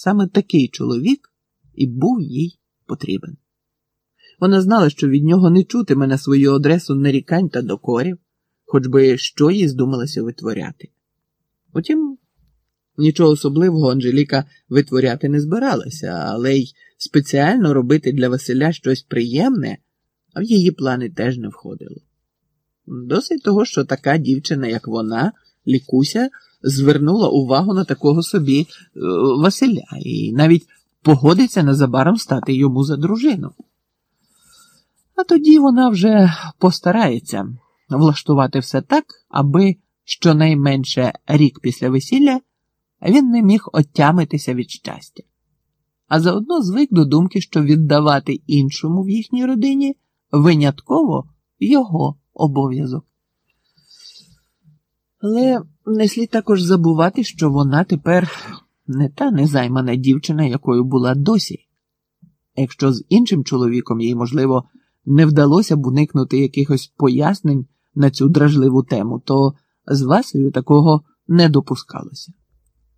саме такий чоловік і був їй потрібен. Вона знала, що від нього не чутиме на свою адресу нарікань та докорів, хоч би що їй здумалося витворяти. Утім, нічого особливого Анжеліка витворяти не збиралася, але й спеціально робити для Василя щось приємне, а в її плани теж не входило. Досить того, що така дівчина, як вона, Лікуся, звернула увагу на такого собі е, Василя і навіть погодиться незабаром стати йому за дружину. А тоді вона вже постарається влаштувати все так, аби щонайменше рік після весілля він не міг отямитися від щастя, а заодно звик до думки, що віддавати іншому в їхній родині винятково його обов'язок. Але не слід також забувати, що вона тепер не та незаймана дівчина, якою була досі. Якщо з іншим чоловіком їй, можливо, не вдалося б уникнути якихось пояснень на цю дражливу тему, то з Васею такого не допускалося.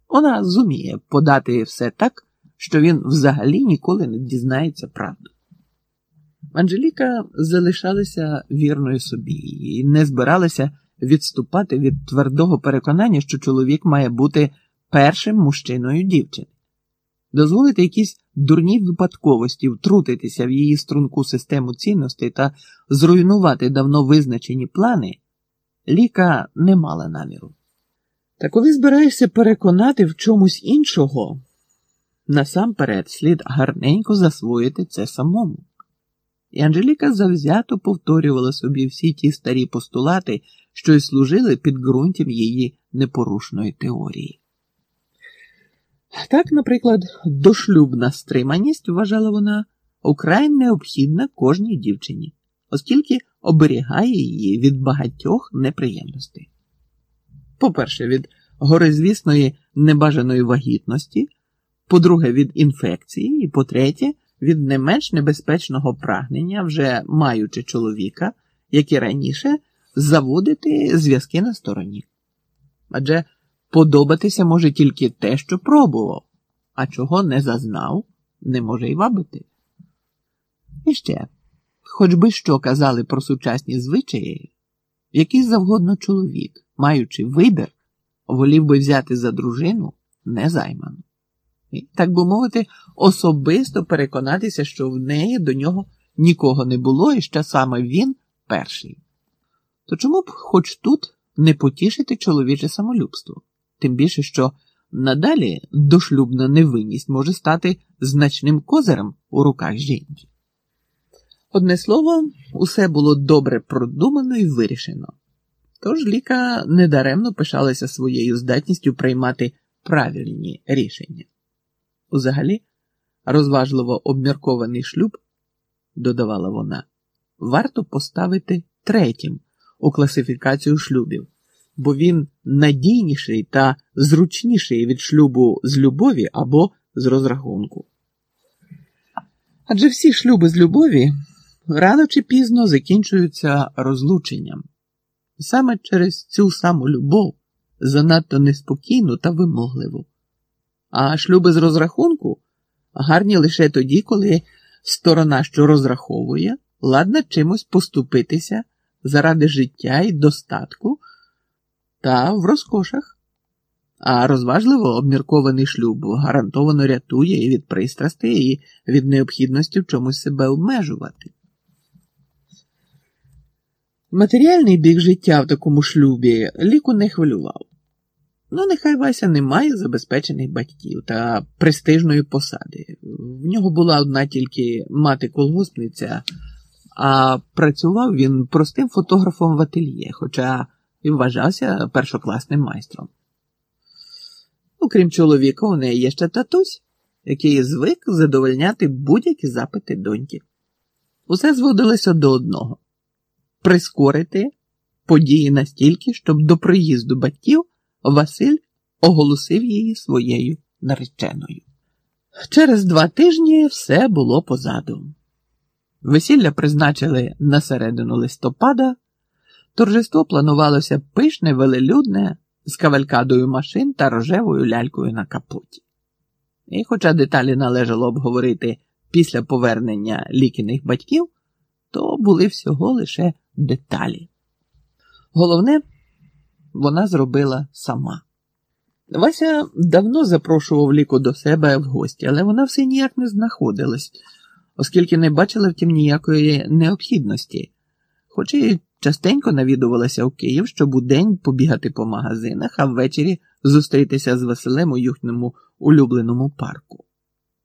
Вона зуміє подати все так, що він взагалі ніколи не дізнається правду. Анжеліка залишалася вірною собі і не збиралася відступати від твердого переконання, що чоловік має бути першим мужчиною дівчини. Дозволити якісь дурні випадковості втрутитися в її струнку систему цінностей та зруйнувати давно визначені плани, Ліка не мала наміру. Та коли збираєшся переконати в чомусь іншого, насамперед слід гарненько засвоїти це самому. І Анжеліка завзято повторювала собі всі ті старі постулати, що й служили підґрунтям її непорушної теорії. Так, наприклад, дошлюбна стриманість, вважала вона, украй необхідна кожній дівчині, оскільки оберігає її від багатьох неприємностей. По-перше, від горизвісної небажаної вагітності, по-друге, від інфекції, і по-третє, від не менш небезпечного прагнення, вже маючи чоловіка, як раніше, заводити зв'язки на стороні. Адже подобатися може тільки те, що пробував, а чого не зазнав, не може й вабити. І ще, хоч би що казали про сучасні звичаї, який завгодно чоловік, маючи вибір, волів би взяти за дружину незайману. І, так би мовити, особисто переконатися, що в неї до нього нікого не було і що саме він перший. То чому б хоч тут не потішити чоловіче самолюбство? Тим більше, що надалі дошлюбна невинність може стати значним козирем у руках жінки. Одне слово, усе було добре продумано і вирішено. Тож Ліка недаремно пишалася своєю здатністю приймати правильні рішення. Узагалі, розважливо обміркований шлюб, додавала вона, варто поставити третім у класифікацію шлюбів, бо він надійніший та зручніший від шлюбу з любові або з розрахунку. Адже всі шлюби з любові рано чи пізно закінчуються розлученням. Саме через цю саму любов, занадто неспокійну та вимогливу. А шлюби з розрахунку гарні лише тоді, коли сторона, що розраховує, ладна чимось поступитися заради життя і достатку та в розкошах. А розважливо обміркований шлюб гарантовано рятує і від пристрастей, і від необхідності в чомусь себе обмежувати. Матеріальний бік життя в такому шлюбі ліку не хвилював. Ну, нехай Вася не має забезпечених батьків та престижної посади. В нього була одна тільки мати колгоспниця, а працював він простим фотографом в ательє, хоча і вважався першокласним майстром. Окрім чоловіка, у неї є ще татусь, який звик задовольняти будь-які запити доньки. Усе зводилося до одного прискорити події настільки, щоб до приїзду батьків Василь оголосив її своєю нареченою. Через два тижні все було позаду. Весілля призначили на середину листопада, торжество планувалося пишне, велелюдне, з кавалькадою машин та рожевою лялькою на капоті. І, хоча деталі належало обговорити після повернення лікіних батьків, то були всього лише деталі. Головне, вона зробила сама. Вася давно запрошував ліку до себе в гості, але вона все ніяк не знаходилась, оскільки не бачила втім ніякої необхідності, хоч і частенько навідувалася у Київ, щоб у день побігати по магазинах, а ввечері зустрітися з Василем у їхньому улюбленому парку.